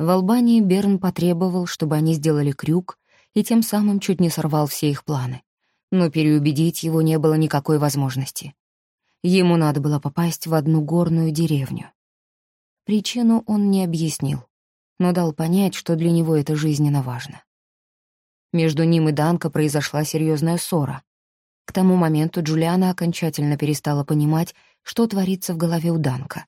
В Албании Берн потребовал, чтобы они сделали крюк, и тем самым чуть не сорвал все их планы. Но переубедить его не было никакой возможности. Ему надо было попасть в одну горную деревню. Причину он не объяснил, но дал понять, что для него это жизненно важно. Между ним и Данко произошла серьезная ссора. К тому моменту Джулиана окончательно перестала понимать, что творится в голове у Данка.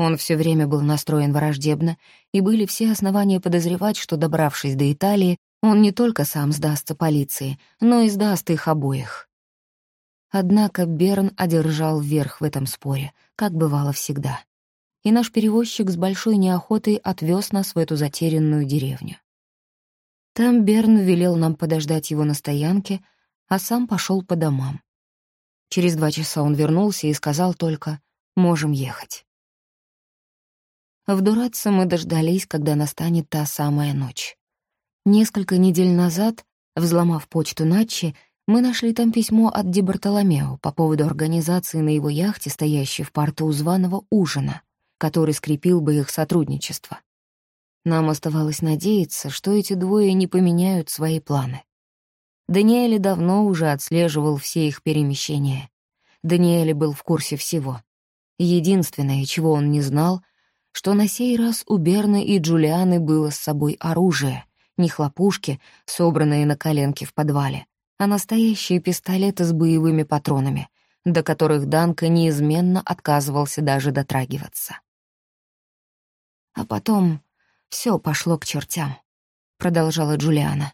Он все время был настроен враждебно, и были все основания подозревать, что, добравшись до Италии, он не только сам сдастся полиции, но и сдаст их обоих. Однако Берн одержал верх в этом споре, как бывало всегда. И наш перевозчик с большой неохотой отвез нас в эту затерянную деревню. Там Берн велел нам подождать его на стоянке, а сам пошел по домам. Через два часа он вернулся и сказал только «можем ехать». В Дураце мы дождались, когда настанет та самая ночь. Несколько недель назад, взломав почту Натчи, мы нашли там письмо от Ди Бартоломео по поводу организации на его яхте, стоящей в порту званого ужина, который скрепил бы их сотрудничество. Нам оставалось надеяться, что эти двое не поменяют свои планы. Даниэль давно уже отслеживал все их перемещения. Даниэль был в курсе всего. Единственное, чего он не знал, что на сей раз у Берна и Джулианы было с собой оружие, не хлопушки, собранные на коленке в подвале, а настоящие пистолеты с боевыми патронами, до которых Данка неизменно отказывался даже дотрагиваться. А потом все пошло к чертям, продолжала Джулиана.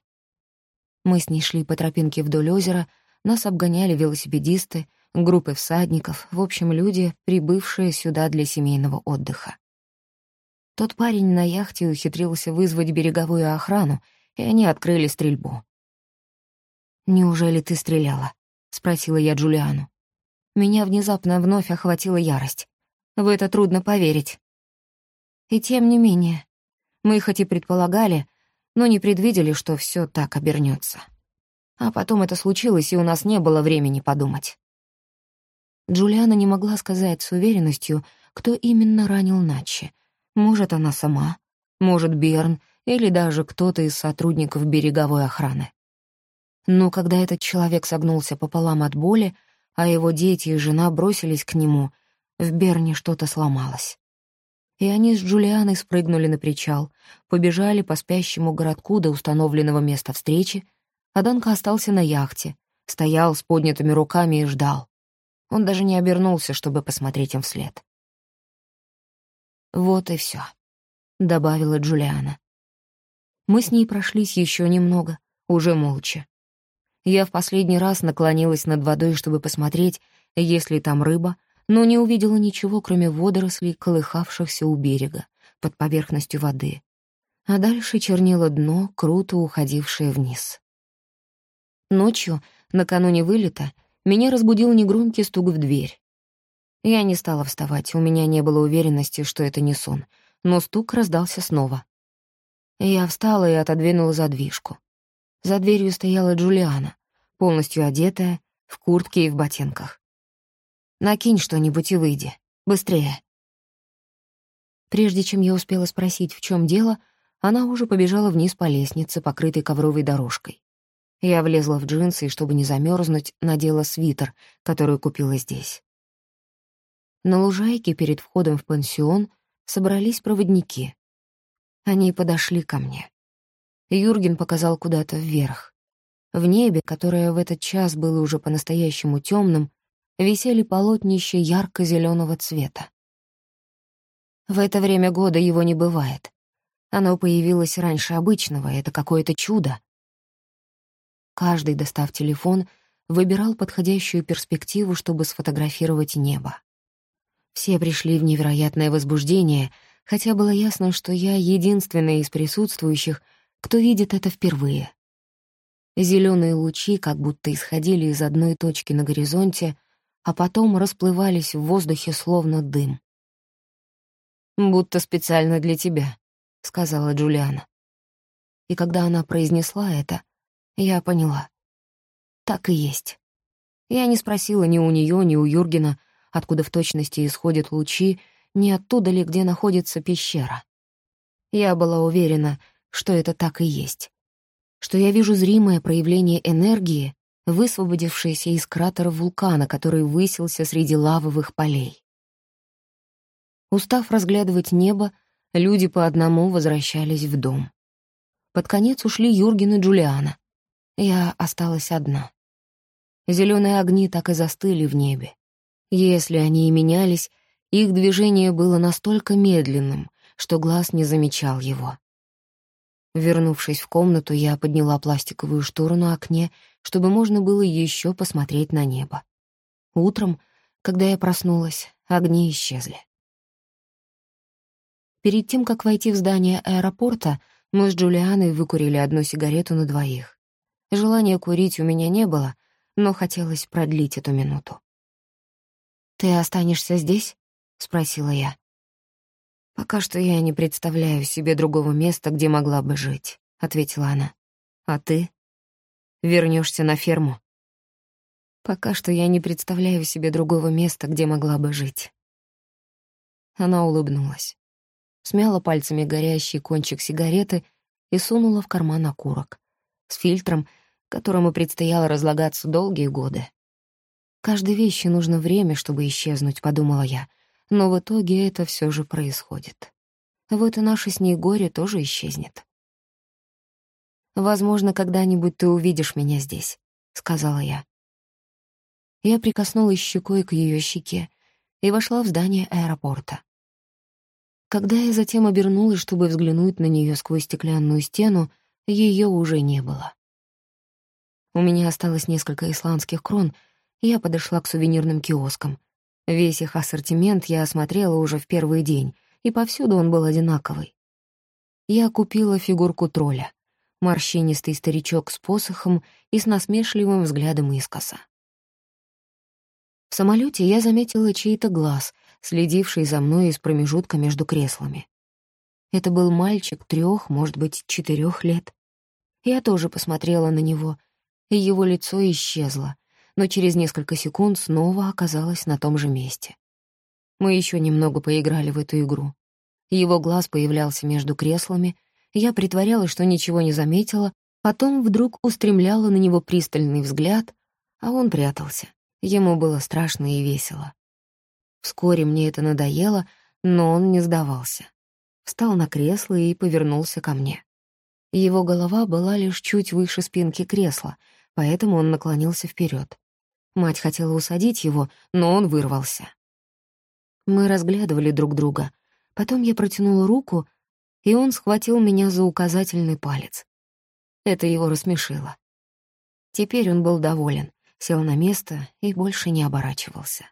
Мы с ней шли по тропинке вдоль озера, нас обгоняли велосипедисты, группы всадников, в общем, люди, прибывшие сюда для семейного отдыха. Тот парень на яхте ухитрился вызвать береговую охрану, и они открыли стрельбу. «Неужели ты стреляла?» — спросила я Джулиану. Меня внезапно вновь охватила ярость. В это трудно поверить. И тем не менее, мы хоть и предполагали, но не предвидели, что все так обернется. А потом это случилось, и у нас не было времени подумать. Джулиана не могла сказать с уверенностью, кто именно ранил Натчи — может, она сама, может, Берн или даже кто-то из сотрудников береговой охраны. Но когда этот человек согнулся пополам от боли, а его дети и жена бросились к нему, в Берне что-то сломалось. И они с Джулианой спрыгнули на причал, побежали по спящему городку до установленного места встречи, а Данка остался на яхте, стоял с поднятыми руками и ждал. Он даже не обернулся, чтобы посмотреть им вслед. «Вот и все», — добавила Джулиана. Мы с ней прошлись еще немного, уже молча. Я в последний раз наклонилась над водой, чтобы посмотреть, есть ли там рыба, но не увидела ничего, кроме водорослей, колыхавшихся у берега, под поверхностью воды. А дальше чернило дно, круто уходившее вниз. Ночью, накануне вылета, меня разбудил негромкий стук в дверь. Я не стала вставать, у меня не было уверенности, что это не сон, но стук раздался снова. Я встала и отодвинула задвижку. За дверью стояла Джулиана, полностью одетая, в куртке и в ботинках. «Накинь что-нибудь и выйди. Быстрее». Прежде чем я успела спросить, в чем дело, она уже побежала вниз по лестнице, покрытой ковровой дорожкой. Я влезла в джинсы и, чтобы не замерзнуть, надела свитер, который купила здесь. На лужайке перед входом в пансион собрались проводники. Они подошли ко мне. Юрген показал куда-то вверх. В небе, которое в этот час было уже по-настоящему темным, висели полотнища ярко зеленого цвета. В это время года его не бывает. Оно появилось раньше обычного, это какое-то чудо. Каждый, достав телефон, выбирал подходящую перспективу, чтобы сфотографировать небо. Все пришли в невероятное возбуждение, хотя было ясно, что я единственная из присутствующих, кто видит это впервые. Зеленые лучи как будто исходили из одной точки на горизонте, а потом расплывались в воздухе словно дым. «Будто специально для тебя», — сказала Джулиана. И когда она произнесла это, я поняла. Так и есть. Я не спросила ни у нее, ни у Юргена, откуда в точности исходят лучи, не оттуда ли, где находится пещера. Я была уверена, что это так и есть. Что я вижу зримое проявление энергии, высвободившееся из кратера вулкана, который высился среди лавовых полей. Устав разглядывать небо, люди по одному возвращались в дом. Под конец ушли Юрген и Джулиана. Я осталась одна. Зеленые огни так и застыли в небе. Если они и менялись, их движение было настолько медленным, что глаз не замечал его. Вернувшись в комнату, я подняла пластиковую штору на окне, чтобы можно было еще посмотреть на небо. Утром, когда я проснулась, огни исчезли. Перед тем, как войти в здание аэропорта, мы с Джулианой выкурили одну сигарету на двоих. Желания курить у меня не было, но хотелось продлить эту минуту. «Ты останешься здесь?» — спросила я. «Пока что я не представляю себе другого места, где могла бы жить», — ответила она. «А ты? Вернешься на ферму?» «Пока что я не представляю себе другого места, где могла бы жить». Она улыбнулась. Смяла пальцами горящий кончик сигареты и сунула в карман окурок. С фильтром, которому предстояло разлагаться долгие годы. «Каждой вещи нужно время, чтобы исчезнуть», — подумала я — но в итоге это все же происходит. Вот и наше с ней горе тоже исчезнет. «Возможно, когда-нибудь ты увидишь меня здесь», — сказала я. Я прикоснулась щекой к ее щеке и вошла в здание аэропорта. Когда я затем обернулась, чтобы взглянуть на нее сквозь стеклянную стену, ее уже не было. У меня осталось несколько исландских крон, я подошла к сувенирным киоскам. Весь их ассортимент я осмотрела уже в первый день, и повсюду он был одинаковый. Я купила фигурку тролля, морщинистый старичок с посохом и с насмешливым взглядом искоса. В самолете я заметила чей-то глаз, следивший за мной из промежутка между креслами. Это был мальчик трех, может быть, четырех лет. Я тоже посмотрела на него, и его лицо исчезло, но через несколько секунд снова оказалась на том же месте. Мы еще немного поиграли в эту игру. Его глаз появлялся между креслами, я притворялась, что ничего не заметила, потом вдруг устремляла на него пристальный взгляд, а он прятался. Ему было страшно и весело. Вскоре мне это надоело, но он не сдавался. Встал на кресло и повернулся ко мне. Его голова была лишь чуть выше спинки кресла, поэтому он наклонился вперед. Мать хотела усадить его, но он вырвался. Мы разглядывали друг друга. Потом я протянула руку, и он схватил меня за указательный палец. Это его рассмешило. Теперь он был доволен, сел на место и больше не оборачивался.